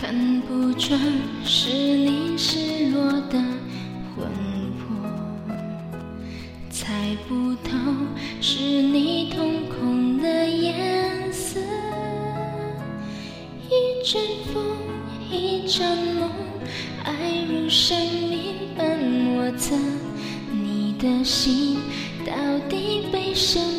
看不穿是你失落的魂魄，猜不透是你瞳孔的颜色。一阵风，一场梦，爱如生命般莫测。你的心到底被什么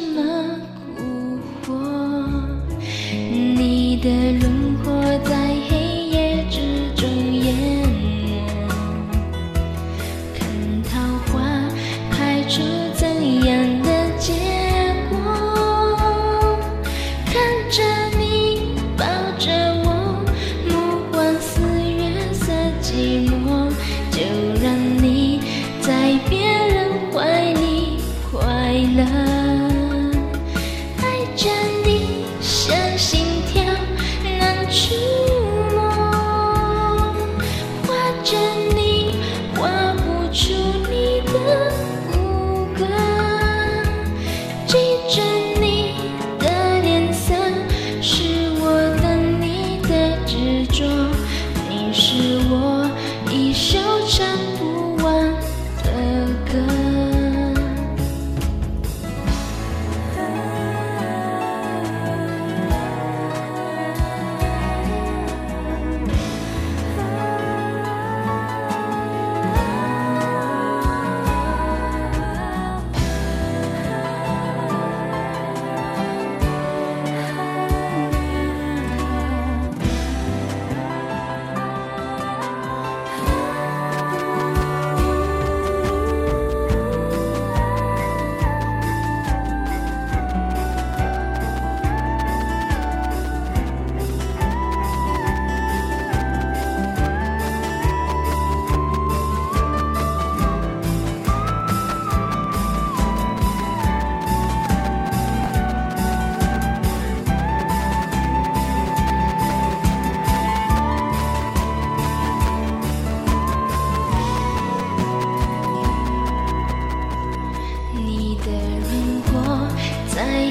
你是我一生唱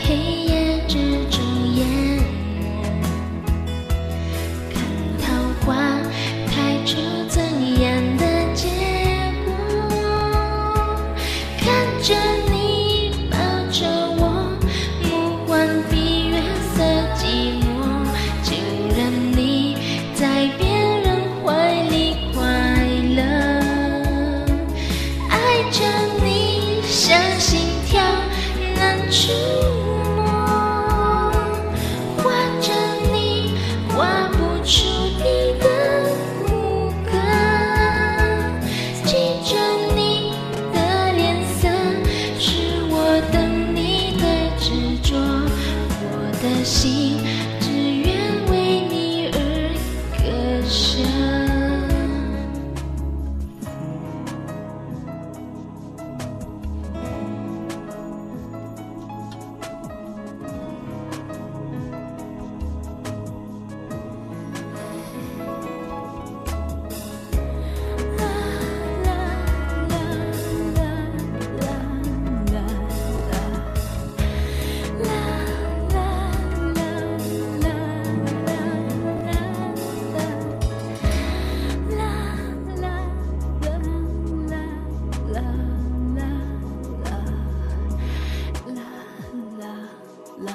hey, yeah.